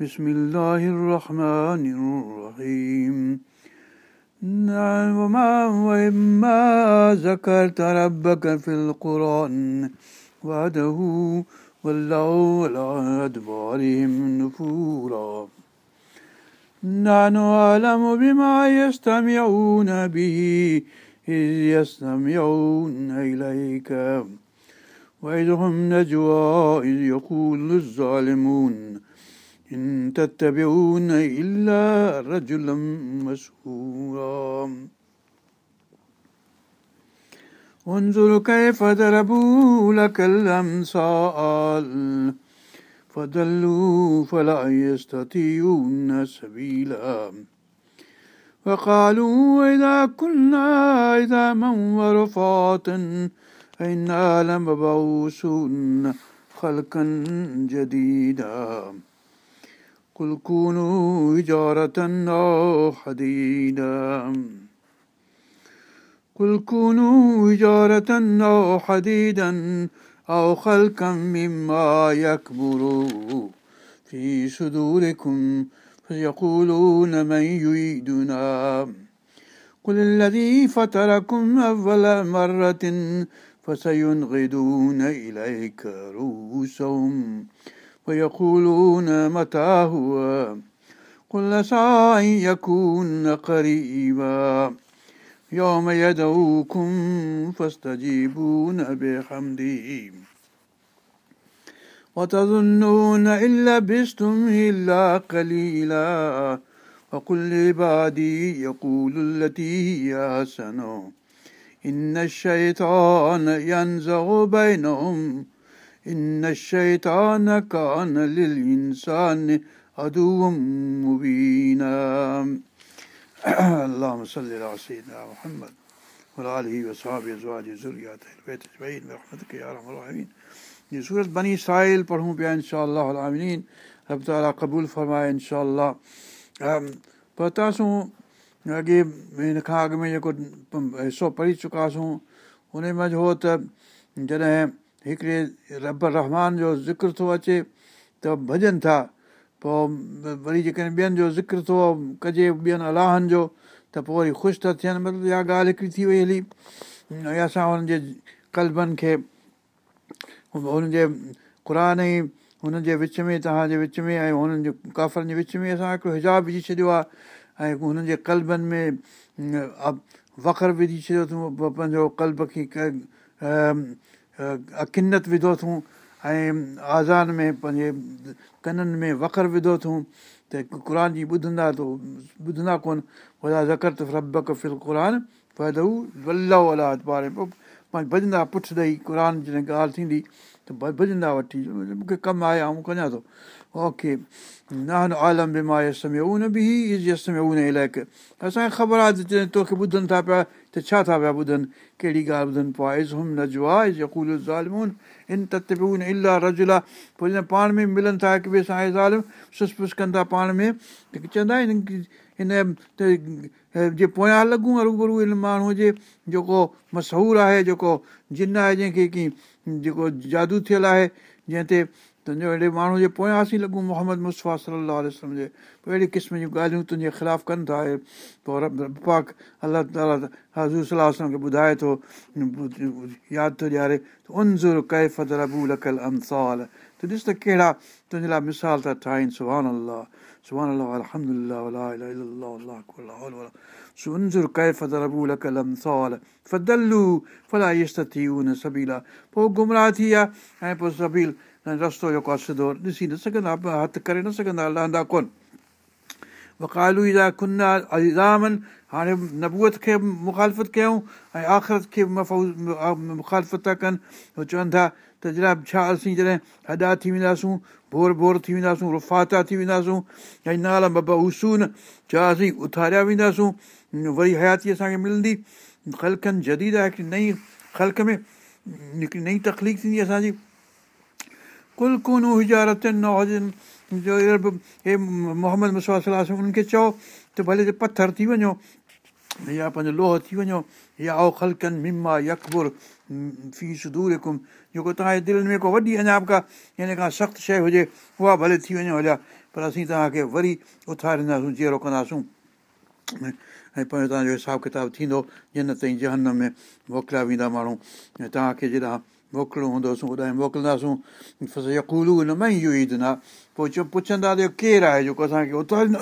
بسم الله الرحمن الرحيم. وما وإما ذكرت ربك في القرآن وعده والله على أدبارهم نفورا نحن أعلم بما يستمعون به إذ يستمعون إليك. وإذ هم نجوى إذ يقول الظالمون إن تتبعون إلا رجلا مسحورا. انظر كيف ضربوا لك الأمثال. فضلوا فلا يستطيعون سبيلا. وقالوا إذا كنا إذا من ورفاتا إنا لمبعوثون خلقا جديدا. قل كونوا حجارة أو حديدا. قل كونوا حجارة أو حديدا أو خلقا مما يكبر في صدوركم فيقولون من يريدنا. قل الذي فطركم أول مرة فسينغدون إليك رؤوسهم. ويقولون متى هو؟ قل عسى أن يكون قريبا. يوم يدعوكم فاستجيبون بحمده وتظنون إن لبستم إلا قليلا. وقل لعبادي يقول التي هي أحسن. إن الشيطان ينزغ بينهم إن الشيطان كان للإنسان عدوا مبينا اللهم صل على سيدنا محمد وعلى آله وصحبه أزواجه ذرياته البيت أجمعين برحمتك يا أرحم الراحمين ये सूरत बनी साहिल पढ़ूं पिया इनशा आमीन रब ताला क़बूल फरमाए इनशा पतासूं अॻे हिन खां अॻु में जेको हिसो पढ़ी चुकासीं हुन में हो त जॾहिं هڪڙي رب رحمان جو ذڪر ٿو اچي ته ڀڄن ٿا پوءِ وري جيڪڏهن ٻين جو ذڪر ٿو ڪجي ٻين الاهن جو ته پوءِ وري خوش ٿا ٿين. مطلب اها ڳالهه هڪڙي ٿي وئي هلي. ۽ اسان هنن جي ڪلبن کي هن جي قر ئي هنن جي وچ ۾ توهان جي وچ ۾۽ هنن جي ڪافرن جي وچ ۾ اسان هڪڙو هجاب وجهي ڇڏيو آهي. ۽ هنن جي ڪلبن ۾ وکر وجهي ڇڏيو اٿئون پنهنجو ڪلب کي اڪنت وڌو اٿئون ۽ آزان ۾ پنهنجي ڪنن ۾ وکر وڌو اٿئون ته قر جي ٻڌندا ته ٻڌندا ڪونه. وڏا ذڪر ته رب ڪفل قر ڀڄندا پٺ ڏيئي قر جڏهن ڳالهه ٿيندي ته ڀڄندا وٺي مون کي ڪم آهي ۽ ڪڃا ٿو. اوڪي نه عالم به مان يس ۾ ان به يس ۾ ان الائق اسان کي خبر آهي ته جڏهن توکي ٻڌن ٿا پيا ته ڇا ٿا پيا ٻڌن ڪهڙي ڳالهه ٻڌن پيا از ان ته به ان الاهه رجلا پوءِ پاڻ ۾ ملن ٿا هڪ ٻئي سان آهي ظالم سس ڪن ٿا پاڻ ۾ ته چوندا آهن هن جي پويان لڳون روبرو هن ماڻهوءَ جي جيڪو مشهور آهي جيڪو جن آهي جنهن کي ڪه جيڪو جادو ٿيل آهي جنهن تي تنهنجو اهڙي ماڻهو جي پويان اسين لڳون محمد وسلم جي پوءِ اهڙي قسم جون ڳالهيون تنهنجي خلاف ڪن ٿا پوءِ ٻڌائي ٿو ياد ٿو ڏياري ڏس ته ڪهڙا تنهنجي لاءِ مثال ٿا ٺاهين سڀاڻي پوءِ گمراهه ٿي ويا ۽ پوءِ سبيل رستو جيڪو آهي سڌو ڏسي نه سگهندا هٿ ڪري نه سگهندا لهندا ڪونه وڪالو جا کنا ازامن هاڻي نبوئت کي مکالفت ڪيون ۽ آخرت کي مکالفت ٿا ڪن اهي چون ٿا ته جناب ڇا اسين جڏهن هڏا ٿي وينداسون بور بور ٿي وينداسون رفاتا ٿي وينداسون ۽ نالا ببا اسون ڇا اسين اٿاريا وينداسون وري حياتي اسان کي ملندي خلڪن جديد آهي هڪڙي نئي خلق ۾ هڪڙي نئي تڪليف ٿيندي اسان جي ڪل ڪونه هجارتن نه هجن جو محمد مسوا چئو ته ڀلي پٿر ٿي وڃو يا پنهنجو لوهه ٿي وڃو يا او خلڪن مما يڪبر فيس دور جيڪو توهان جي دل ۾ ڪو وڏي اڃا ڪا هن کان سخت شيءِ هجي اها ڀلي ٿي وڃو هليا پر اسين توهان کي وري اٿارينداسين جهڙو ڪنداسون. ۽ پنهنجو توهان جو حساب ڪتاب ٿيندو جن تائين جنهن ۾ موڪليا ويندا ماڻهو. ۽ توهان کي جڏهن موڪلڻو هوڏان موڪلينداسون عيد نه پوءِ چئو پڇندا ته ڪير آهي جيڪو اسان کي اٿاريندو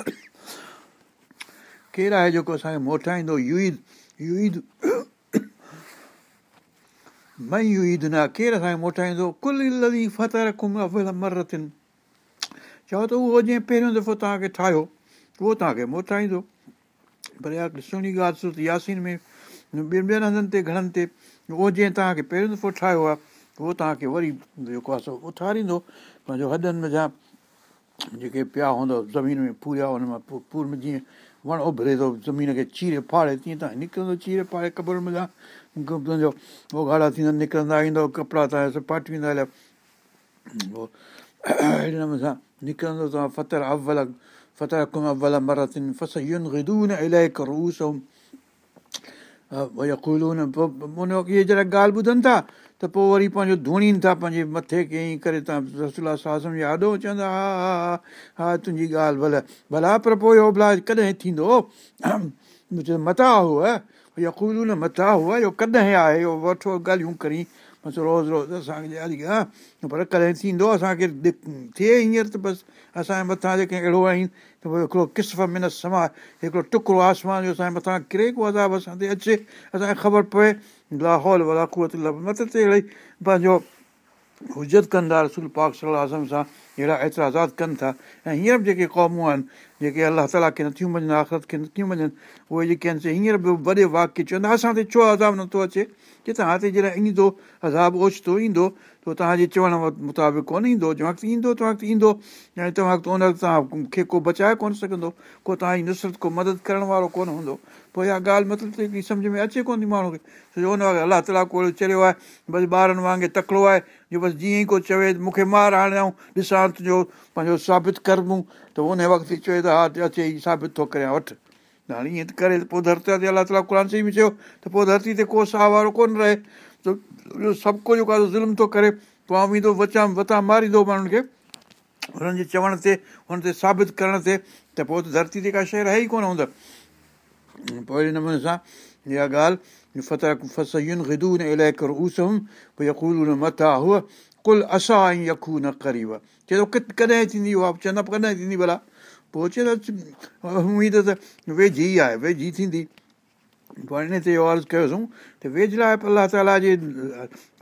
ڪير آهي جيڪو اسان کي موٽائيندو يود يود مئي يو عيد نه ڪير اسان کي موٽائيندو چئو ته اهو جيئن پهريون دفعو توهان کي ٺاهيو اهو توهان کي موٽائيندو پر اها سهڻي ڳالهه سٺي ياسين ۾ ٻين ٻين هنڌن تي گهڻن تي اهو جيئن توهان کي پهريون دفعو ٺاهيو آهي اهو توهان کي وري جيڪو آهي سو اٿاريندو. پنهنجو هڏن ۾ جا جيڪي پيا هوندو زمين ۾ پوريا هن مان پور ۾ جيئن وڻ اڀري ٿو زمين کي چيري ڦاڙي تيئن توهان نڪرندو چيري ڦاڙي ڪبر ۾ ڳاڙها ٿيندا نڪرندا ايندو ڪپڙا توهان سڀ پارٽي ويندا هليا پوءِ اهڙي نموني سان نڪرندو توهان فتر اول فتر ڪم اول مرتن فس ين الاهي ڪروس پوءِ ان اهي جڏهن ڳالهه ٻڌن ٿا ته پوءِ وري پنهنجو ڌوڻين ٿا پنهنجي مٿي ائين ڪري توهان رسولا ساسم يادو چوندا ها ها ها ها تنهنجي ڳالهه ڀلي ڀلا پر پوءِ اهو ڀلا ڪڏهن ٿيندو؟ مٿان هئا يا کلو نه مٿان هئا اهو ڪڏهن آهي اهو وٺو ڳالهيون ڪري بس روز روز اسان کي ڏياري ها پر ڪڏهن ٿيندو اسان کي ٿئي هينئر ته بس اسان جي مٿان جيڪي اهڙو آهن ته هڪڙو ڪسف منت سما هڪڙو ٽڪڙو آسمان جو اسان جي مٿان ڪري ڪو عذاب اسان تي اچي اسان کي خبر پئي لاهول ولا مت تي اهڙي پنهنجو حجت ڪندا رسول پاڪ صلاح اعظم سان اهڙا ايترازات ڪن ٿا ۽ هينئر به جيڪي قومون آهن جيڪي الله تالا کي نٿيون مڃن آخرت کي نٿيون مڃن اهي جيڪي آهن سي هينئر به وڏي واڪيه چوندا اسان تي ڇو عذاب نٿو اچي ڪه توهان تي جڏهن ايندو عذاب اوچتو ايندو ته توهان جي چوڻ مطابق ڪونه ايندو جنهن وقت ايندو تنهن وقت ايندو ۽ تنهن وقت ان وقت توهان کي ڪو بچائي ڪونه سگهندو ڪو توهان جي نصرت ڪو مدد ڪرڻ وارو ڪونه هوندو پوءِ اها ڳالهه مطلب ته هڪڙي سمجهه ۾ اچي ڪونه ٿي ماڻهو کي ڇو جو ان وقت الله تالا ڪو چريو آهي بس ٻارن وانگر تڪڙو آهي جو بس جيئن ئي ڪو چوي مون کي مار ۽ ڏسان تنهنجو پنهنجو ثابت ڪربون ته ان وقت چئي ته ها اچي ئي ثابت ٿو ڪري وٺ ته هاڻي ائين ڪري پوءِ ڌرتي تي الله تالا قر سان به چيو ته پوءِ ڌرتي تي ڪو ساهه وارو ڪونه رهي ته سڀ ڪو جيڪو آهي ظلم ٿو ڪري پوءِ ايندو وچا وتا ماريندو ماڻهن کي هنن جي چوڻ تي هن تي ثابت ڪرڻ تي ته پوءِ ته ڌرتي تي ڪا شيءِ رهي ئي ڪونه هوندا پوءِ اهڙي نموني سان اها ڳالهه فتح فس گدو نه الاهي ڪر پوءِ يڪول مٿان هوءَ ڪل اسان ۽ يکو نه قريب چئي ٿو ڪڏهن ٿيندي چوندا ڪڏهن ٿيندي ڀلا پوءِ چئي ٿو اميد ته ويجهي آهي ويجهي ٿيندي پوءِ ان تي عرض ڪيوسين ته ويجهڙا الله تالا جي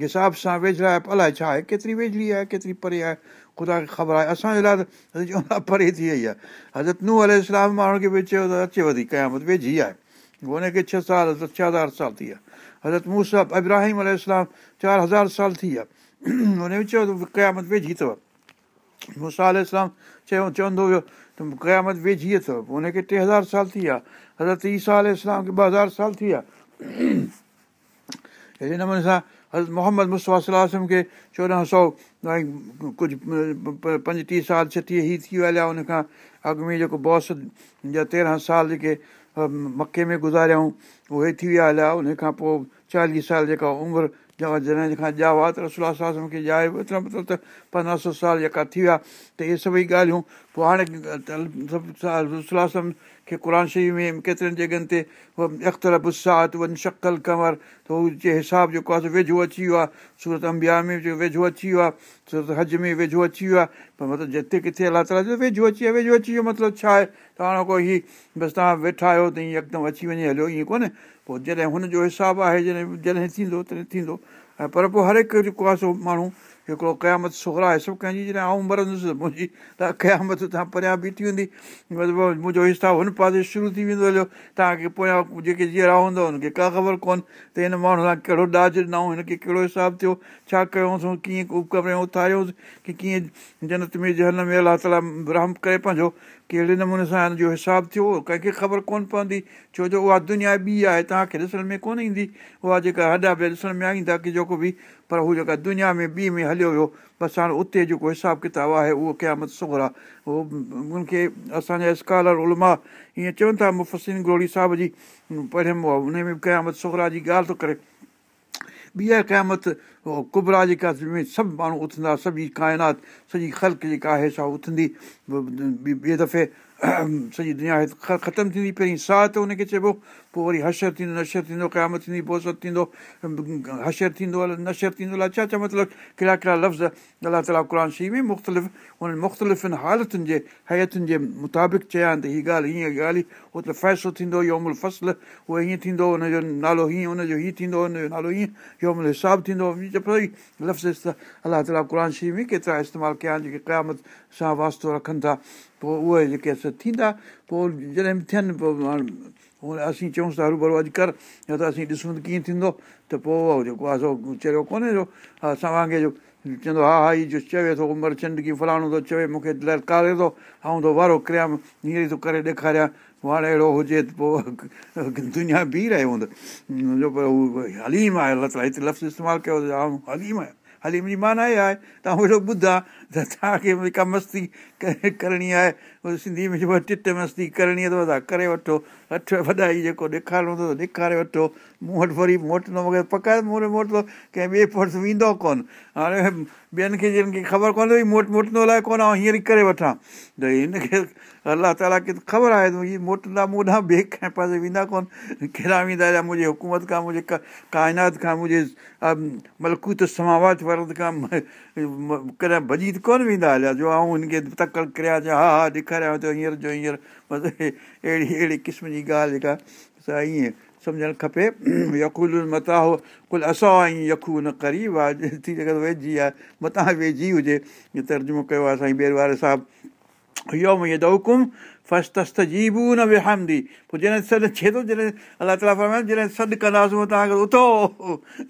حساب سان ويجهڙا الائي ڇا آهي ڪيتري ويجهڙي آهي ڪيتري پري آهي خدا کي خبر آهي اسان جي لاءِ ته چوندا پري ٿي وئي آهي حضرت نو ال اسلام ماڻهن کي به چيو ته اچي وڌي قيامت ويجهي آهي هن کي ڇهه سال ڇهه هزار سال ٿي ويا حضرت موسيٰ ابراهيم ال اسلام چار هزار سال ٿي ويا هن به چيو ته قيامت ويجهي اٿو موسيٰ ال اسلام چيو چوندو هيو ته قيامت ويجهي اٿو هن کي ٽي هزار سال ٿي ويا حضرت ايسا ال اسلام کي ٻه هزار سال ٿي ويا اهڙي نموني سان حضرت محمد مسواسم کي چوڏهن سؤ ڪجهه پنجٽيهه سال ڇٽيهه ئي ٿي ويا هن کان اڳ ۾ جيڪو باس جا تيرهن سال جيڪي مڪي ۾ گزاريئون اهي ٿي ويا هليا ان کان پوءِ چاليهه سال جيڪا عمر جڏهن کان ڄاوا ته رسولا ساسم کي ڄائي ايترا مطلب ته پندرهن سؤ سال جيڪا ٿي ويا ته اهي سڀئي ڳالهيون پوءِ هاڻي کي قر شريف ۾ ڪيترن جڳهين تي اختر بسات وڃ شڪل ڪمر ته هو جي حساب جيڪو آهي ويجهو اچي ويو آهي سورت امبيا ۾ ويجهو اچي ويو آهي سورت هج ۾ ويجهو اچي ويو آهي پر مطلب جتي ڪٿي الله تالا جو ويجهو اچي ويو ويجهو اچي ويو مطلب ڇا آهي ته هاڻي ڪوئي هيءُ بس توهان ويٺا آهيو ته ائين يڪدم اچي وڃي هليو ائين ڪونهي پوءِ جڏهن هن جو حساب آهي جڏهن جڏهن ٿيندو تڏهن ٿيندو ۽ پر پوءِ هر هڪ جيڪو آهي سو ماڻهو هڪڙو قيامت سوهرا آهي سڀ ڪنهن جي جڏهن آئون مرندس منهنجي ته قيامت توهان پريان بيٺي هوندي. منهنجو حساب هن پاسي شروع ٿي ويندو هليو. توهان کي پويان جيڪي جيئرا هوندو هن کي ڪا خبر ڪونه ته هن ماڻهو سان ڪهڙو ڏاج ڏنئون هن کي ڪهڙو حساب ٿيو ڇا ڪيوسين ڪيئن ڪمري اٿاريوس ڪه ڪيئن جنت ۾ جنهن ۾ الله تالا رحم ڪري پنهنجو ڪهڙي نموني سان هن جو حساب ٿيو ڪنهن کي خبر ڪونه پوندي. ڇو جو اها دنيا ٻي آهي توهان کي ڏسڻ ۾ ڪونه ايندي. اها جيڪا هڏا به ڏسڻ ۾ ايندا ڪه جيڪو به پر هو جيڪا دنيا ۾ ٻي ۾ هليو ويو بس هاڻي اتي جيڪو حساب ڪتاب آهي اهو قيامت آهي. اهو ان کي اسان جا سڪالر علماء ائين چون ٿا مفسن گوڙي صاحب جي پڙهيم هئا ان ۾ قيامت سگرا جي ڳالهه ٿو ڪري ٻي آهي قيامت ڪبرا جيڪا ۾ سڀ ماڻهو اٿندا سڄي ڪائنات سڄي خلق جيڪا آهي سا اٿندي. ٻئي دفعي سڄي دنيا ختم ٿيندي. پهرين ساهه ته هن کي چئبو پوءِ وري حشر ٿيندو نشر ٿيندو قيامت ٿيندي بوست ٿيندو حشر ٿيندو نشر ٿيندو الائي ڇا ڇا مطلب ڪهڙا ڪهڙا لفظ الله تالا قر شي ۾ مختلف هنن مختلفن حالتن جي هيتن جي مطابق چيا آهن ته هيءَ ڳالهه هيئن ڳالهه اهو ته فيصلو ٿيندو فصل اهو هيئن ٿيندو هن جو نالو هيئن هن جو هيئن ٿيندو هن جو نالو هيئن يومل حساب ٿيندو لفظ الله تالا قر شي ۾ ڪيترا استعمال ڪيا آهن جيڪي قيامت سان واستو رکن ٿا پوءِ اهي جيڪي ٿيندا پوءِ جڏهن به ٿين پوءِ اسين چئونس ٿا هروڀرو اڄ ڪر يا ته اسين ڏسون ته ڪيئن ٿيندو ته پوءِ جيڪو آهي سو چريو ڪونهي جو اسان وانگر جو چوندو ها ها هيءَ جو چوي ٿو عمر چنڊ ڪه فلاڻو ٿو چوي مون کي للڪاري ٿو ۽ ٿو وارو ڪريا هيئن ئي ٿو ڪري ڏيکاريان هاڻي اهڙو هجي ته پوءِ دنيا بيهه رهيو هوندو جو پر هو هليم آهي تالا هتي لفظ استعمال ڪيو هليم آهي هلي منهنجي معنيٰ اها آهي توهان ويٺو ٻڌا ته توهان کي ڪا مستي ڪرڻي آهي. سنڌي ۾ ٽٽ مستي ڪرڻي آهي ته ڪري وٺو. اٺ وڏائي جيڪو ڏيکارڻو اٿو ڏيکاري وٺو. مون وٽ وري موٽندو مون کي پڪائي مون وٽ موٽندو ڪنهن ٻئي پرس ويندو ڪونه. هاڻي ٻين کي جن کي خبر ڪونه هئي موٽ موٽندو الائي ڪونه ۽ هينئر ئي ڪري وٺان. ته هن کي الله تالا کي خبر آهي ته هيءَ موٽندا مون ڏانهن ٻئي ڪنهن پاسي ويندا ڪونه. ڪهڙا ويندا يا منهنجي حڪومت کان منهنجي ڪائنات کان منهنجي ملڪوت سماوات ورد کان ڪڏهن ڀڄي ڪونه ويندا هليا؟ جو ۽ هن کي تڪڙ ڪريا چيو ها ها ڏيکاريان ٿو هينئر جو هينئر. بس اهڙي اهڙي قسم جي ڳالهه جيڪا اسان ائين سمجهڻ کپي. يڪول متا هو ڪل اسان ۽ يڪو نه ڪري واهه ٿي سگهي ٿو ويجهي آهي مٿان ويجهي هجي. ترجمو ڪيو آهي سائين ٻير واري صاحب. اهو منهنجو دوڪم فرسٽ تست جي به نه وهامندي پوءِ جڏهن سڏ ٿئي ٿو جڏهن الله تالا فرمائي جڏهن سڏ ڪنداسين توهان کي اٿو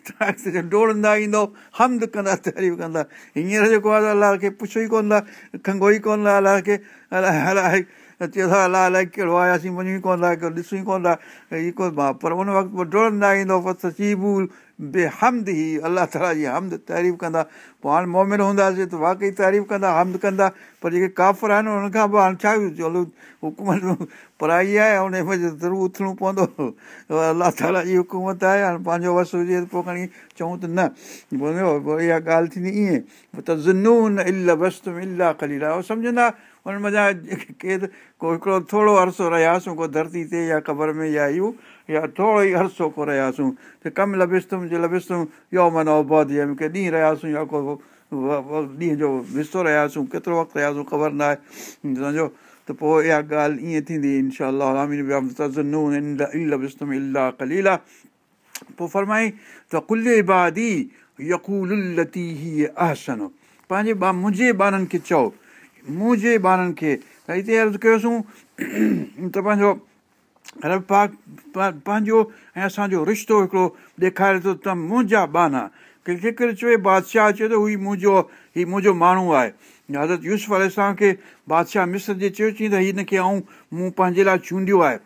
توهان کي ڊوڙندا ايندو حمد ڪندا تعريف ڪندا هينئر جيڪو آهي الله کي پڇو ئي ڪونه ٿا کنگهو ئي ڪونه ٿا الله کي الائي الائي چيو الله الائي ڪهڙو آهي اسين وڃون ئي ڪونه ٿا ڏسون ئي ڪونه ٿا هيءَ ڪونه پر ان وقت ڊوڙندا ايندو فرسٽ چئبو بي حمد ئي الله تالا جي حمد تعريف ڪندا. پوءِ هاڻي مومن هونداسين ته واقعي تعريف ڪندا حمد ڪندا. پر جيڪي ڪافر آهن انهن کان پوءِ هاڻي ڇا چلو حڪومت پڙهائي آهي هن ضرور اٿڻو پوندو. الله تالا جي حڪومت آهي هاڻي پنهنجو وس هجي ته پوءِ کڻي چئون ته نه. پوءِ اها ڳالهه ٿيندي ائين ته زنون ال وست الاهه کلي سمجهندا هن مزا ڪير ڪو هڪڙو ٿورو عرصو رهياسين ڪو ڌرتي تي يا قبر ۾ يا اهو يا ٿورو ئي عرصو ڪو رهياسين ته ڪم يا مون کي ڏينهن رهياسين يا ڪو ڏينهن جو حصو رهياسين ڪيترو وقت رهياسين خبر نه آهي سمجهو ته پوءِ اها ڳالهه ائين ٿيندي انشا الاهه ڪليلا پوءِ فرمائي ته ڪل ابادي يڪول لتي هيءَ اهسن پنهنجي منهنجي ٻارن کي چئو منهنجي ٻارن کي ته هتي عرض ڪيوسين ته پنهنجو رب پاڪ پنهنجو ۽ اسان جو رشتو هڪڙو ڏيکاري ٿو ته منهنجا بانا جيڪر چئي بادشاهه چئي ٿو هيءُ منهنجو هيءُ منهنجو ماڻهو آهي. حضرت يوز واري کي بادشاهه مسر جي چيو چئي ته هن کي آئون مون پنهنجي لاءِ چونڊيو آهي.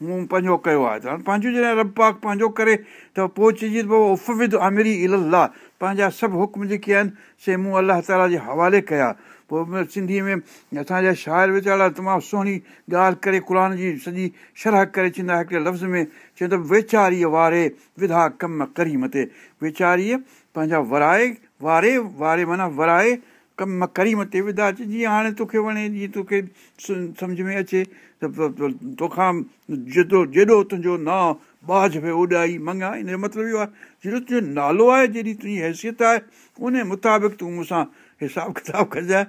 مون پنهنجو ڪيو آهي. ته پنهنجو جڏهن رب پاڪ پنهنجو ڪري ته پوءِ چئجي ته پوءِ افود امري الاهه پنهنجا سڀ حڪم جيڪي آهن سي مون الله تالا جي حوالي ڪيا پوءِ سنڌيءَ ۾ اسان جا شاعر ويچارا تمام سهڻي ڳالهه ڪري قر جي سڄي شرح ڪري چوندا هڪڙي لفظ ۾ چوندا ويچاريءَ واري وڌا ڪم ڪري مٿي ويچاريءَ پنهنجا ورائي واري واري معنيٰ ورائي ڪم ڪري مٿي وڌا اچي جيئن هاڻي توکي وڻي جيئن توکي سمجهه ۾ اچي ته توکان جيترو جيڏو تنهنجو نه باج پيو اڏائي مڱا ان جو مطلب اهو آهي جهڙو تنهنجو نالو آهي جهڙي تنهنجي حيثيت آهي ان مطابق تون مون سان حساب ڪتاب ڪجانءِ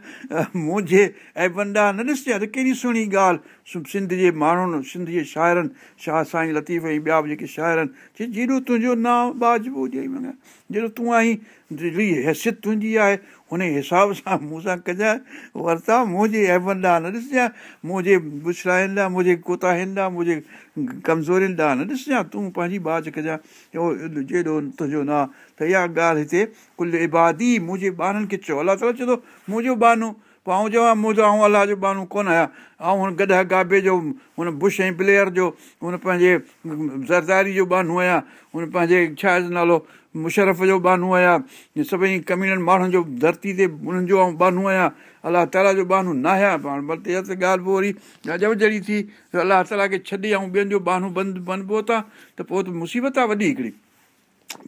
منهنجي ۽ بنڊا نه ڏسجانءِ ته ڪهڙي سهڻي ڳالهه. سنڌ جي ماڻهن سنڌ جي شاعرن شاهه سائين لطيف ۽ ٻيا به جيڪي شاعر آهن چئي جهڙو تنهنجو ناو باجبو هجي مڱا جهڙو تون آهين جهڙي حيثيت تنهنجي آهي هن حساب سان مون سان ڪجانءِ ورتا. منهنجي عيبن ڏانهن نه ڏسجانءِ منهنجي بڇڙائن ڏانهن منهنجي ڪوتاهن ڏانهن منهنجي ڪمزورين ڏانهن نه ڏسجانءِ تون پنهنجي باج ڪجانءِ جهڙو تنهنجو نه ته اها ڳالهه هتي ڪل ابادي منهنجي ٻارن کي چيو الله تالا چئي ٿو منهنجو بانو پوءِ آئون چوان منهنجو آئون الله جو بانو ڪونه آهيان. ۽ هن گڏا گابي جو هن بش ۽ پليئر جو هن پنهنجي زرداري جو بانو آهيان. هن پنهنجي ڇا نالو مشرف جو بانو آهيان سڀئي ڪمينن ماڻهن جو ڌرتي تي انهن جو آئون بانو آهيان الله تالا جو بانو نه آهيان پاڻ بلڪه اها ته ڳالهه پوءِ وري عجب جهڙي ٿي الله تالا کي ڇڏي ۽ ٻين جو بانو بند بند پوءِ ته پوءِ ته مصيبت آهي وڏي هڪڙي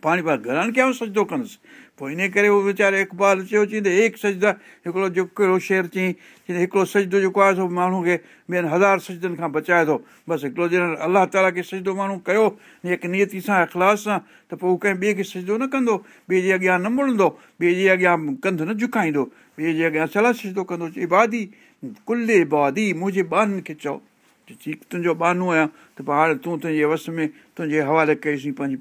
پاڻي پاڻ گهرن کي سجدو ڪندس؟ پوءِ ان ڪري اهو ويچاري اقبال چيو چئي ته ايڪ سجدا هڪڙو جيڪو شير چئي چئي هڪڙو سجدو جيڪو آهي سو ماڻهو کي ٻين هزار سجدن کان بچائي ٿو. بس هڪڙو ڄڻ الله تالا کي سجدو ماڻهو ڪيو هڪ نيتي سان اخلاص سان ته پوءِ هو ڪنهن ٻئي کي سجدو نه ڪندو. ٻئي جي اڳيان نه مڙندو ٻئي جي اڳيان ڪنڌ نه جهڪائيندو. ٻئي جي اڳيان صلاح سجدو ڪندو ابادي ڪل ابادي منهنجي ٻارن کي چئو تنهنجو بانو آهيان ته پوءِ هاڻي تون تنهنجي وس ۾ تنهنجي حوالي ڪئيسين پنهنجي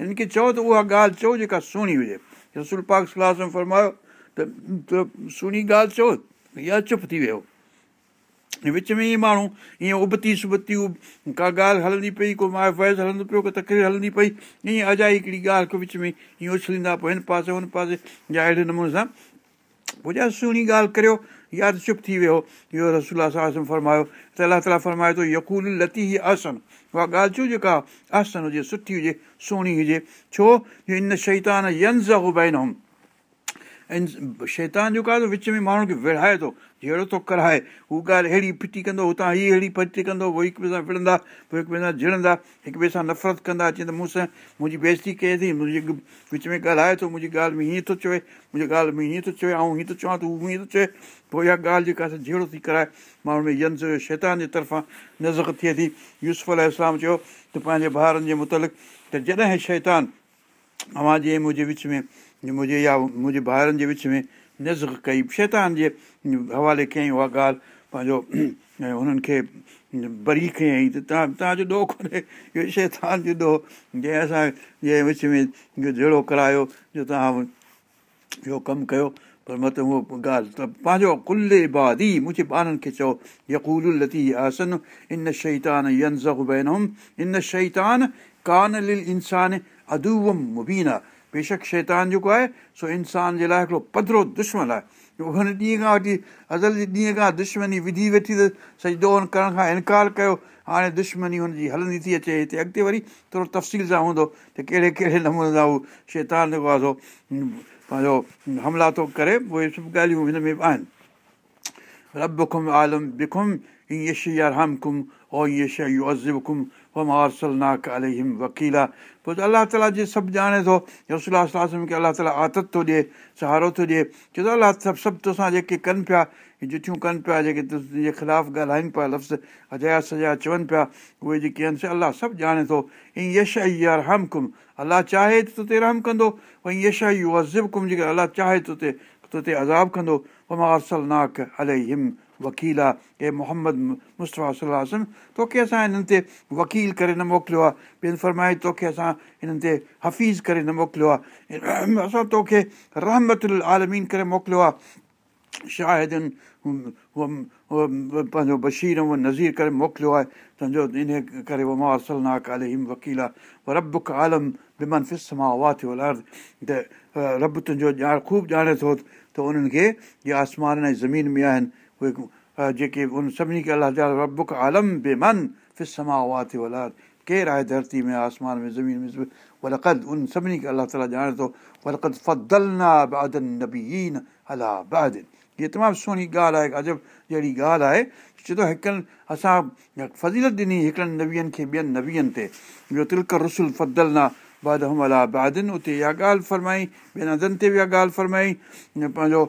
هن کي چئو ته اها ڳالهه چئو جيڪا سهڻي هجي. رسول پاڪ صلاح فرمايو ته سهڻي ڳالهه چئو اها چپ ٿي ويو. وچ ۾ ئي ماڻهو ائين ابتي سبتي ڪا ڳالهه هلندي پئي ڪو مائي فيز هلندو پيو ڪو تڪرير هلندي پئي ائين اجائي هڪڙي ڳالهه ڪو وچ ۾ ائين اڇليندا پوءِ هن پاسي هن پاسي يا اهڙي نموني سان جا سهڻي ڳالهه ڪريو يا ته چپ ٿي ويو. اهو رسول سان فرمايو ته الله تالا فرمائي ٿو يڪول لتي هي آسن. اها ڳالهه ڇو جيڪا آسن هجي سٺي هجي سهڻي هجي؟ ڇو؟ جو ان شيطان ينز هبين ۽ شيطان جيڪو آهي وچ ۾ ماڻهن کي وڙهائي ٿو جهڙو ٿو ڪرائي هو ڳالهه اهڙي ڦٽي ڪندو هتان هيءَ اهڙي ڦٽي ڪندو هڪ ٻئي سان وڙهندا پوءِ هڪ ٻئي سان جڙندا هڪ ٻئي سان نفرت ڪندا ته مون سان منهنجي بي عزتي ڪئي ٿي منهنجي وچ ۾ ڳالهائي ٿو منهنجي ڳالهه ۾ هيئن ٿو چئي منهنجي ڳالهه ۾ هيئن ٿو چئي ۽ هيئن ٿو چوان ته هو هيئن ٿو چئي پوءِ اها ڳالهه جيڪا جهڙو ٿي ڪرائي ماڻهن ۾ ينس شيطان جي طرفان نظر ٿئي ٿي يوز اسلام چيو ته پنهنجي ٻارن جي مطلق ته جڏهن شيطان اوان جي منهنجي وچ ۾ منهنجي يا منهنجي ڀائرن جي وچ ۾ نز ڪئي. شيطان جي حوالي ڪيئين اها ڳالهه پنهنجو هنن کي بري ڪيئين. ته توهان توهان جو ڏوهه ڪونهي. شيطان جو ڏوهه جنهن اسان جنهن وچ ۾ جهڙو ڪرايو جو توهان اهو ڪم ڪيو. پر مطلب اهو ڳالهه ته پنهنجو ڪل ابادي منهنجي ٻارن کي چئو يڪول لتي آسن ان شيطان ين ان شيطان ڪانه لل انسان ادوم مبين. آهي بيشڪ شيطان جيڪو آهي سو انسان جي لاءِ هڪڙو پڌرو دشمن آهي. هن ڏينهن کان وٺي ازل جي ڏينهن کان دشمني وڌي ويٺي ته سڄو ڪرڻ کان انڪار ڪيو هاڻي دشمني هن جي هلندي ٿي اچي هتي اڳتي وري ٿورو تفصيل سان هوندو ته ڪهڙي ڪهڙي نموني سان هو شيطان جيڪو آهي سو پنهنجو حملا ٿو ڪري اهي سڀ ڳالهيون هن ۾ آهن. رب کم عالم بکم هيئن شيءِ يار ڪم او هيءَ شيءِ يو ازب کم ناڪ هم وڪيل پوءِ ته الله تالا جي سڀ ڄاڻي ٿو رسولا کي الله تالا عادت ٿو ڏئي سهارو ٿو ڏئي ڇو ته الله سڀ سڀ تو سان جيڪي ڪن پيا جٺيون ڪن پيا جيڪي تنهنجي خلاف ڳالهائين پيا لفظ اجيا سزا چون پيا اهي جيڪي آهن سي الله سڀ ڄاڻي ٿو ائين يش آئي يار هم ڪم الله چاهي ته طوطي رحم ڪندو ڀئي يش ازب ڪم جيڪي الله چاهي طوطي طوطي عذاب ڪندو مان ارسل ناڪ ال هم وڪيل آهي هي محمد مصطفيٰ صلاح توکي اسان هنن تي وڪيل ڪري نه موڪليو آهي ٻين فرمائي توکي اسان هنن تي حفيظ ڪري نه موڪليو آهي اسان توکي رحمت آلمين ڪري موڪليو آهي شاهدن پنهنجو بشير ۽ نذير ڪري موڪليو آهي سمجهو ان ڪري اهو مان اصل ناڪ آلي هم وڪيل آهي رب بمن فس مان اها ٿيو رب تنهنجو ڄاڻ خوب ڄاڻي ٿو ته انهن کي اهي آسمان ۽ زمين ۾ آهن اهي جيڪي ان سڀني کي الله تالا ربڪ عالم بي من فسما اها ٿيو الله ڪير آهي ڌرتي ۾ آسمان ۾ زمين ۾ ولقد ان سڀني کي الله تالا ڄاڻي ٿو ولقد فدلنا بادن نبين الا بادن هيءَ تمام سهڻي ڳالهه آهي عجب جهڙي ڳالهه آهي ڇو ته هڪ اسان فضيلت ڏني هڪڙن نبين کي ٻين نبين تي. ٻيو تلڪ رسل فدلنا بعد الا بادن اتي اها ڳالهه فرمائي ٻين هنڌن تي به اها ڳالهه فرمائي پنهنجو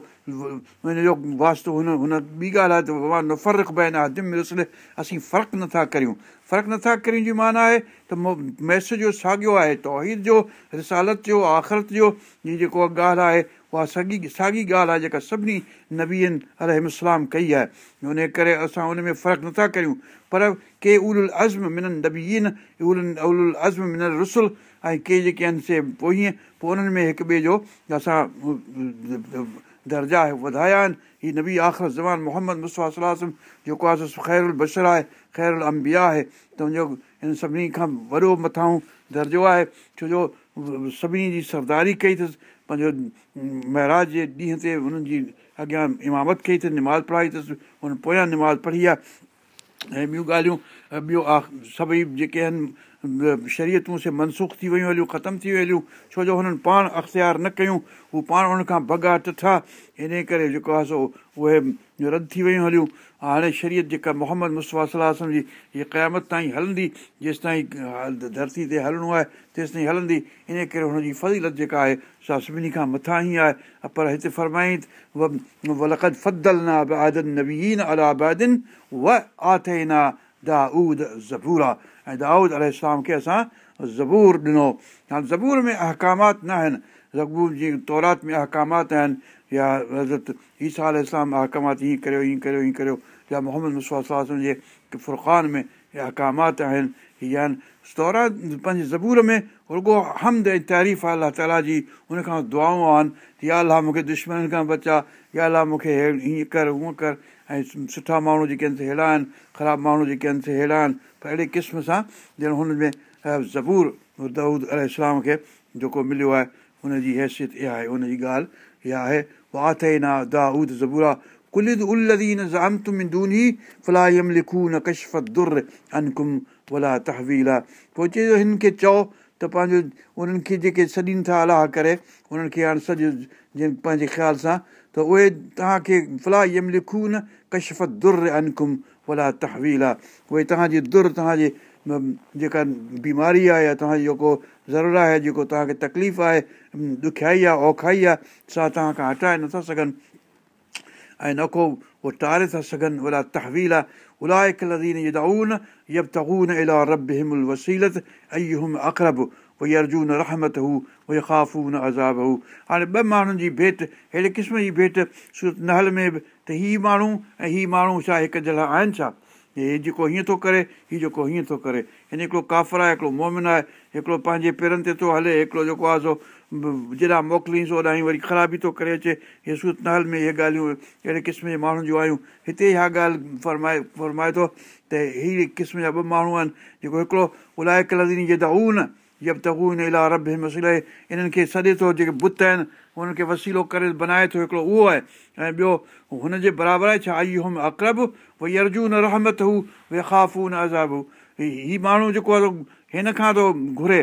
هن جو واستو هن هن ٻي ڳالهه آهي ته فرق پئي نه دم رسل اسين فرق نٿا ڪريون فرق نٿا ڪريون جي معنيٰ آهي ته ميس جو ساڳيو آهي توحيد جو رسالت جو آخرت جو هيءَ جيڪو ڳالهه آهي اها ساڳي ساڳي ڳالهه آهي جيڪا سڀني نبيئن السلام ڪئي آهي ان ڪري اسان ان ۾ فرق نٿا ڪريون پر ڪي ال عزم منن نبين ال ال عزم منل رسل ۽ ڪي جيڪي آهن سي پوءِ هيئن پوءِ انهن ۾ هڪ ٻئي جو اسان درجا وڌايا آهن. هيءَ نبي آخر زمان محمد صلاح جيڪو آهي خير بشر آهي خير امبيا آهي ته هن جو هن سڀني کان وڏو مٿان درجو آهي. ڇو جو سڀني جي سرداري ڪئي اٿس پنهنجو مهاراج جي ڏينهن تي هنن جي اڳيان امامت ڪئي اٿس نماز پڙهائي اٿس هن پويان نماز پڙهي آهي. ۽ ٻيون ڳالهيون ٻيو سڀئي جيڪي آهن شرييتون سي منسوخ ٿي ويون هليون ختم ٿي ويون هليون. ڇو جو هنن پاڻ اختيار نه ڪيون هو پاڻ هن کان ڀڳا ٽٺا ان ڪري جيڪو آهي سو اهي رد ٿي ويون هليون. هاڻي شرييت جيڪا محمد صلاح جي هيءَ قيامت تائين هلندي جيس تائين ڌرتي تي هلڻو آهي تيس تائين هلندي. ان ڪري هن جي فضيلت جيڪا آهي سا سڀني کان مٿان ئي آهي. پر هتي فرمائين فدل نبين الا آبادن و آٿي نا دائود زبورا ۽ دائود ال کي اسان زبور ڏنو هاڻي زبور ۾ اهڪامات نه آهن زبور جيئن تورات ۾ اهڪامات آهن يا حضرت ايسا اسلام اهڪامات هيئن ڪريو هيئن ڪريو هيئن ڪريو يا محمد مسوا جي فرقان ۾ اهڪامات آهن هيءَ آهن تورات پنهنجي زبور ۾ رڳو حمد ۽ تعريف آهي الله تالا جي هن کان دعائون آهن يا الله مون کي دشمن کان بچا يا الله مون کي هيئن ڪر هونئن ڪر ۽ سٺا ماڻهو جيڪي آهن اهڙا آهن خراب ماڻهو جيڪي آهن اهڙا آهن پر اهڙي قسم سان ڄڻ هن ۾ زبور دائود ال کي جيڪو مليو آهي هن جي حيثيت اها آهي هن جي ڳالهه اها آهي واٿي نا دائود زبورا ڪلد الدين دوني فلايم لکو نه در انڪم ولا تحويل پوءِ چئي هن کي چئو ته پنهنجو انهن کي جيڪي سڏين ٿا الله ڪري انهن کي هاڻي سڄو جيئن پنهنجي خيال سان ته اهي توهان کي فلاح يم لکو نه ڪشفت در انڪم ولا تحويل آهي اهي توهان جي در توهان جي جيڪا بيماري آهي يا توهان جو جيڪو ضرور آهي جيڪو توهان کي تڪليف آهي ڏکيائي آهي اوکائي آهي سا توهان کان هٽائي نٿا سگهن ۽ نه ڪو اهو ٽاري ٿا سگهن وڏا تحويل آهي لزين يدائون يب تگون الا رب همل وسيلت ايم اقرب وئي ارجون رحمت هو وئي خافون عذاب هو هاڻي ٻه ماڻهن جي ڀيٽ اهڙي قسم جي ڀيٽ سورت نهل ۾ به ته هيءَ ماڻهو ۽ هيءَ ماڻهو ڇا هڪ جهڙا آهن ڇا هيءَ جيڪو هيئن ٿو ڪري هيءَ جيڪو هيئن ٿو ڪري هن هڪڙو ڪافر آهي هڪڙو مومن آهي هڪڙو پنهنجي پيرن تي ٿو هلي هڪڙو جيڪو آهي سو جڏهن موڪلينس اوڏان وري خرابي ٿو ڪري اچي هيءَ سورت نهل ۾ اهي ڳالهيون اهڙي قسم جي ماڻهن جون آهيون هتي اها ڳالهه فرمائي فرمائي ٿو ته هيءَ قسم جا ٻه ماڻهو آهن جيڪو هڪڙو الائڪ لزيني جي ته نه جب ته هو هم وسيلي انهن کي سڏي ٿو جيڪي بت آهن هنن کي وسيلو ڪري بنائي ٿو هڪڙو اهو آهي ۽ ٻيو هن جي برابر آهي ڇا آئي هم اقرب ڀئي ارجو نه رحمت هو وي نه عذاب هو هيءُ ماڻهو جيڪو آهي هن کان ٿو گهري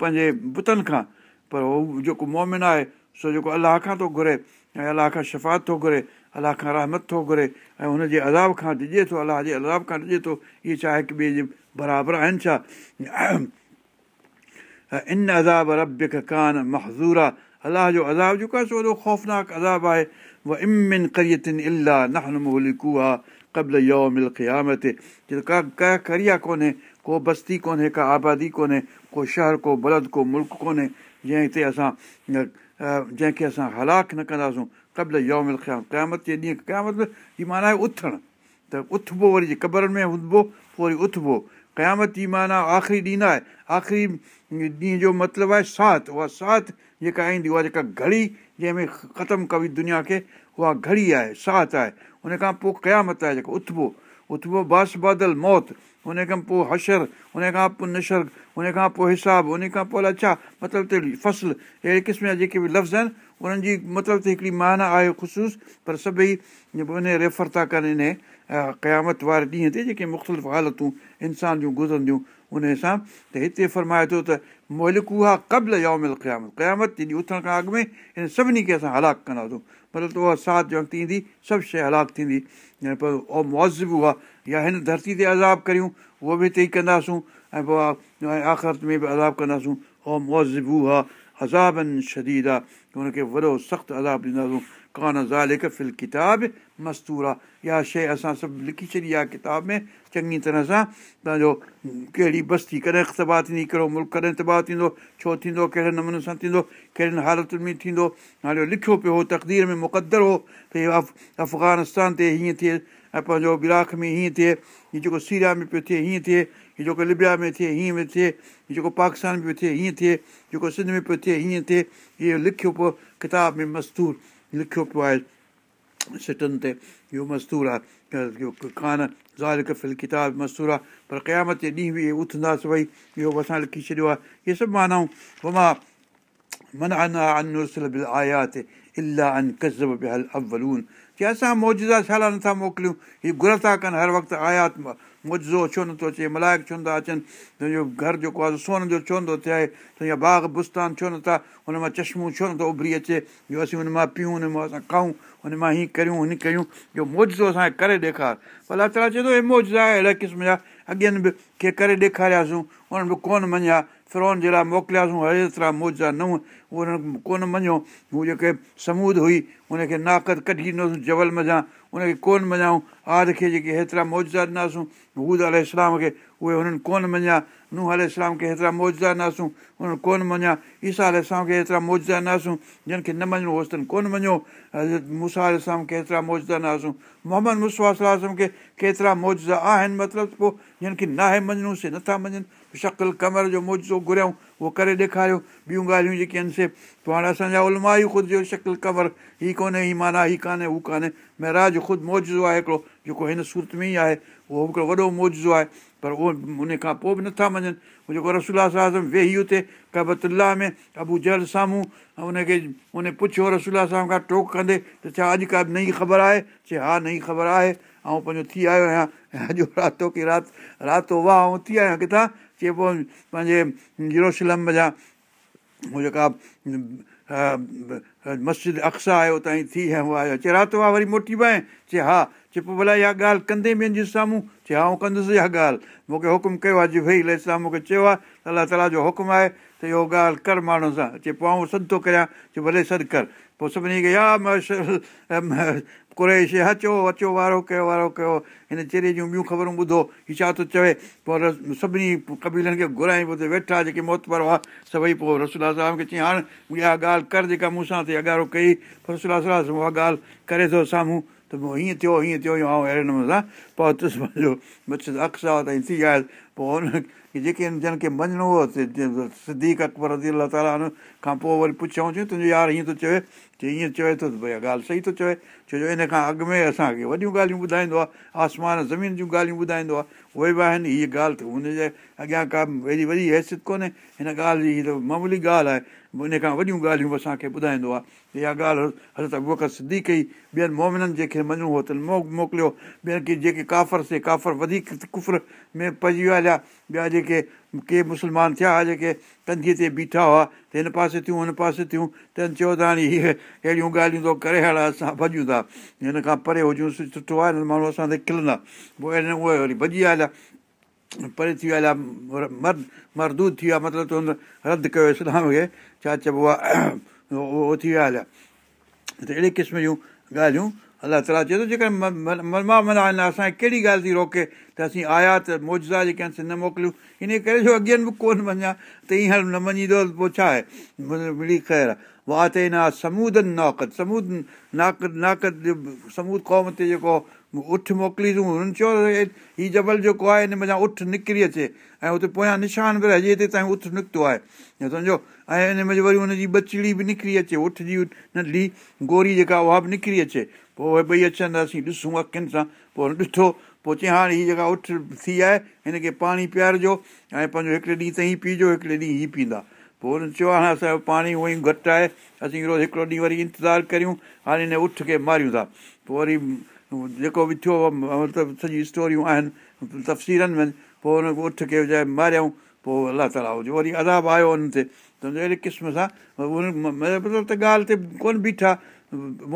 پنهنجي بتن کان پر اهو جيڪو مومن آهي سو جيڪو الله کان ٿو گهري ۽ الله کان شفات ٿو گهري الله کان رحمت ٿو گهري ۽ هن جي عذاب کان ڏجي ٿو الله جي عذاب کان ڏجي ٿو اهي ڇا هڪ ٻئي جي برابر آهن ڇا؟ ان رب ڪانه مهزور آهي الله جو عذاب جيڪو آهي سو وڏو خوفناڪ عذاب آهي. اها امن ڪريتن الاهه ننهن مولڪو آهي قبل يومل قيامت. ڪا ڪا ڪريا ڪونهي ڪو بستي ڪونهي ڪا آبادي ڪونهي ڪو شهر ڪو بلد ڪو ملڪ ڪونهي جنهن هتي اسان جنهن کي اسان هلاڪ نه ڪنداسون قبل يومل قيام قيامت جي ڏينهن قيامت جي معنيٰ آهي اٿڻ ته اٿبو وري جي قبرن ۾ هوندو پوءِ وري اٿبو قيامت جي معنيٰ آخري ڏينهن نه آهي آخري ڏينهن جو مطلب آهي سات اها سات جيڪا ايندي اها جيڪا گهڙي جنهن ۾ ختم ڪبي دنيا کي اها گهڙي آهي سات آهي ان کان پوءِ قيامت آهي جيڪو اٿبو اٿبو باس بادل موت ان کان پوءِ حشر ان کان پوءِ نشر ان کان پوءِ حساب ان کان پوءِ الائي ڇا مطلب ته فصل اهڙي قسم جا جيڪي به لفظ آهن انهن جي مطلب ته هڪڙي معنيٰ آهي خشوس پر سڀئي ان ريفر ٿا ڪن ان قيامت واري ڏينهن تي جيڪي مختلف حالتون انسان جون گزرنديون ان سان ته هتي فرمائي ٿو ته آهي قبل يومل قيامت اٿڻ کان اڳ ۾ هن سڀني کي اسان هلاڪ ڪنداسين مطلب ته اها جو وقت ايندي سڀ شيءِ هلاڪ ٿيندي پر اهو موزب هئا يا هن ڌرتي تي عذاب ڪريون اهو به هتي ئي ڪنداسون ۽ پوءِ آخرت ۾ به عذاب ڪنداسون او موزبو آهي ازابن شديد آهي هن کي وڏو سخت عذاب ڏينداسون ڪانه زالڪ فل ڪتاب مستور آهي. اها شيءِ اسان سڀ لکي ڇڏي آهي ڪتاب ۾. چڱي طرح سان توهان جو ڪهڙي بستي ڪڏهن تباهه ٿيندي ڪهڙو ملڪ ڪڏهن تباهه ٿيندو ڇو ٿيندو ڪهڙي نموني سان ٿيندو ڪهڙين حالتن ۾ ٿيندو هاڻي لکيو پيو هو تقدير ۾ مقدر هو ته اهو افغانستان تي هيئن ٿئي ۽ پنهنجو عراق ۾ هيئن ٿئي هيءَ جيڪو سيريا ۾ پيو ٿئي هيئن ٿئي هيءَ جيڪو لبيا ۾ ٿئي هيئن ۾ ٿئي هيءَ جيڪو پاڪستان ۾ پيو ٿئي هيئن ٿئي جيڪو سنڌ ۾ پيو ٿئي هيئن ٿئي اهو لکيو پيو ڪتاب ۾ مستور لکيو پيو آهي سٽن تي اهو مستور آهي ڪانه زال ڪفل ڪتاب مستور آهي پر قيامت جي ڏينهن به اهي اٿنداسين ڀئي اهو به اسان لکي ڇڏيو آهي اهي سڀ مانائون پوءِ مان من الاهه ان ڪزب هل اولون چئي اسان موجوده ڇا لاءِ نٿا موڪليون هيءَ گهر ٿا ڪن هر وقت آيات منهنجو ڇو نٿو اچي ملائڪ ڇو نٿا اچن تنهنجو گهر جيڪو آهي سون جو ڇو نٿو ٿئي تنهنجا باغ بستان ڇو نٿا هن مان چشمو ڇو نٿو اڀري اچي جو اسين هن مان پيون اسان کائون هن مان هيئن ڪريون هيئن ڪيون جو موجون اسان کي ڪري ڏيکار. ڀلا تالا چئي ٿو هي موزا اهڙي قسم جا اڳين به کي ڪري ڏيکارياسين انهن به ڪونه مڃيا. فرون جي لاءِ موڪلياسين هر طرح موزا نه اهو ڪونه مڃيو. هو جيڪي سمود هئي ان کي ناقد ڪڍي ڏنوسين جبل مزا ان کي ڪونه مڃائون. آد کي جيڪي هيترا موزا ڏناسون هود ال اسلام کي اهي هنن ڪونه مڃيا ننهن اسلام کي هيترا موزا ڏناسون انهن ڪونه مڃيا ايسا اسلام کي هيترا موزا ڏناسون جن کي نه مڃڻو هوس اٿن ڪونه مڃيو موسيٰ ال اسلام کي هيترا موزا ڏناسون محمد مسوا کي ڪيترا موزا آهن مطلب پوءِ جن کي ناهي مڃڻو سي نٿا مڃن. شڪل ڪمر جو موجون گهريئون اهو ڪري ڏيکاريو. ٻيون ڳالهيون جيڪي آهن سي پوءِ هاڻي اسان جا علماء ئي خود جو شڪل ڪمر هيءَ ڪونهي هيءَ معنيٰ هيءَ ڪانهي هو ڪانهي. مهراج خود موجون آهي هڪڙو جيڪو هن سورت ۾ ئي آهي اهو هڪڙو وڏو موجون آهي پر اهو ان کان پوءِ به نٿا مڃن جيڪو رسولا صاحب ويهي هتي ڪبتلا ۾ ابو جل سامهون ان کي ان پڇيو رسولا صاحب کان ٽوڪ ڪندي ته ڇا اڄ ڪا نئي خبر آهي چئي ها نئي خبر آهي ۽ پنهنجو ٿي آيو آهيان اڄ راتو ڪه رات راتو واهه ۽ ٿي آهيان ڪٿان چئي پوءِ پنهنجي يروشلم جا اهو جيڪا مسجد اڪسا آهي اتان ئي ٿي ۽ اها چئي رات واهه وري موٽي به چئي ها چئي پوءِ ڀلا اها ڳالهه ڪندي ٻين جي سامهون. چئي ها ڪندس اها ڳالهه. مون کي حڪم ڪيو آهي ويهي اسلام مون کي چيو آهي الله تالا جو حڪم آهي ته اهو ڳالهه ڪر ماڻهو سان. چئي پوءِ آئون سڏ ٿو ڪريان. چئي ڀلي سڏ ڪر. پوءِ سڀني کي يا ڪريش اچو اچو وارو ڪيو وارو ڪيو. هن چيري جون ٻيون خبرون ٻڌو هيءَ ڇا ٿو چوي؟ پوءِ سڀني ڪبيلن کي گهرائي پوءِ ويٺا جيڪي موتبر هئا سڀئي پوءِ رسولا صاحب کي چئي هاڻي اها ڳالهه ڪر جيڪا مون سان ٿي اڳارو ڪئي. رسولا صاحب اها ڳالهه ڪري ٿو سامهون ته پوءِ هيئن ٿيو هيئن ٿيو ۽ اهڙي نموني سان پوءِ ٿس پنهنجو مڇر اڪسا ٿي آيس پوءِ هن جيڪي جن کي مڃڻو هو سديڪ اڪبر رزي الا تالا کان پوءِ وري پڇئون چئي تنهنجو يار هيئن ٿو چوي چئي ائين چوي ٿو ته ڀئي ڳالهه صحيح ٿو چوي ڇو جو ان کان اڳ ۾ اسان کي وڏيون ڳالهيون ٻڌائيندو آهي آسمان زمين جون ڳالهيون ٻڌائيندو آهي اهي به آهن هيءَ ڳالهه ته هن جي اڳيان ڪا هيڏي وڏي حيثيت ڪونهي هن ڳالهه جي ته معمولي ڳالهه آهي ان کان وڏيون ڳالهيون به اسان کي ٻڌائيندو آهي اها ڳالهه حضرت وقت سڌي ڪئي ٻين مومنن جنهن کي مڃڻو هو ته مو موڪليو ٻين کي جيڪي ڪافر سي ڪافر وڌيڪ ڪفر ۾ پئجي ويا هليا ٻيا جيڪي ڪي مسلمان ٿيا هئا جيڪي ڪنڌيءَ تي بيٺا هئا ته هن پاسي ٿيون هن پاسي ٿيون ته چيو ته هاڻي هيءَ اهڙيون ڳالهيون ٿو ڪري هاڻي اسان ڀڄون ٿا. هن کان پري هجون سٺو آهي نه ماڻهو اسان تي کلندا. پوءِ اهي وري ڀڄي ويا پري ٿي ويا مرد مردود ٿي ويا مطلب ته هن رد ڪيو اسلام کي. ڇا چئبو آهي اهو ٿي ويا هليا ته اهڙي قسم جون ڳالهيون الله تالا چئي ٿو جيڪر منما منا اسان کي ڪهڙي ڳالهه ٿي روڪي ته اسين آيا ته موزا جيڪي آهن نه موڪليون. ان ڪري جو اڳين به ڪونه مڃان ته ائين نه مڃيندو پوءِ ڇا آهي؟ مڙي خير آهي واهه نه سمودن ناقد سمود ناقد ناقد سمود قوم تي جيڪو اٺ موڪلينديون هنن چيو هيءُ جبل جيڪو آهي هن مٿان اٺ نڪري اچي ۽ هتي پويان نشان به رهي هتي تائين اٺ نڪتو آهي سمجهو ۽ هن ۾ وري هن جي ٻچڙي به نڪري اچي اٺ جي ننڍي گوري جيڪا اها به نڪري اچي پوءِ ٻئي اچن اسين ڏسون اکين سان پوءِ ڏٺو پوءِ چئي هاڻي هيءَ جيڪا اٺ ٿي آهي هن کي پاڻي پيئارجو ۽ پنهنجو هڪڙي ڏينهن ته هيءَ پيجو هڪڙي ڏينهن هيءَ پيئندا پوءِ هن چيو هاڻي اسان جو پاڻي هونئن ئي گهٽ آهي اسين روز هڪڙو ڏينهن وري انتظار ڪريون هاڻي هن اٺ کي ماريون ٿا. پوءِ وري جيڪو به ٿيو مطلب سڄي اسٽوريون آهن تفسيرن ۾ پوءِ هن اٺ کي ويچاري ماريئون پوءِ الله تالا هجي. وري اداب آيو هن تي. ته اهڙي قسم سان مطلب ته ڳالهه تي ڪونه بيٺا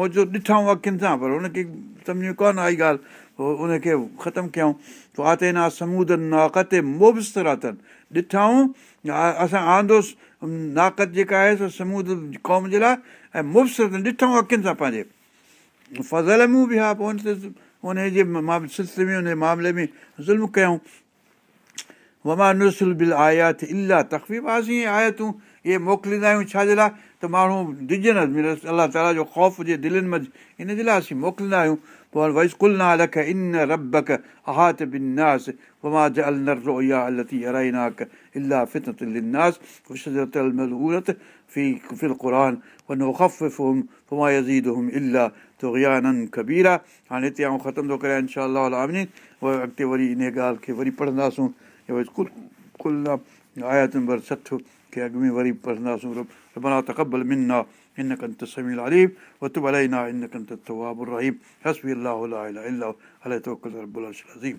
موجون ڏٺئون اکين سان پر هن کي سمجهه ڪونه آئي ڳالهه. پوءِ ان کي ختم ڪيئون. پوءِ آتي نه سمودن ناقت موبستر اٿن ڏٺئون. اسان آندوس ناقت جيڪا آهي سمود قوم جي لاءِ ۽ مبسر ڏٺئون اکين سان پنهنجي. فضل مون به ها پوءِ هن جي سلسلي ۾ هن معاملي ۾ ظلم ڪيئون. وما نسل بل آيات الاهه تڪفيف آسين آيتون اهي موڪليندا آهيون ڇا جي لاءِ؟ ته ماڻهو ڊڄن الله تالا جو خوف هجي دلن ۾ ان جي لاءِ اسين موڪليندا آهيون پوءِ وري ڪل نا لک ان ربڪ اهات بن ناس وما جل نر اها التي ارائناڪ الاهه فتت لناس ملورت في فل قر ونو خف فما يزيد هم الاهه تغيانن ڪبير آهي هاڻي هتي آئون ختم ٿو ڪريان انشا آمني اڳتي وري ان ڳالهه کي وري پڙهنداسون ڪل ڪل آيات نمبر سٺ کي اڳ ۾ وري پڙهنداسون ربنا تقبل منا هن ڪنت اسميل اليم وتب الينا هن ڪنت تواب رهيم هسبي الله لا الاها الا هو اليه توڪل ربل ارشل عظيم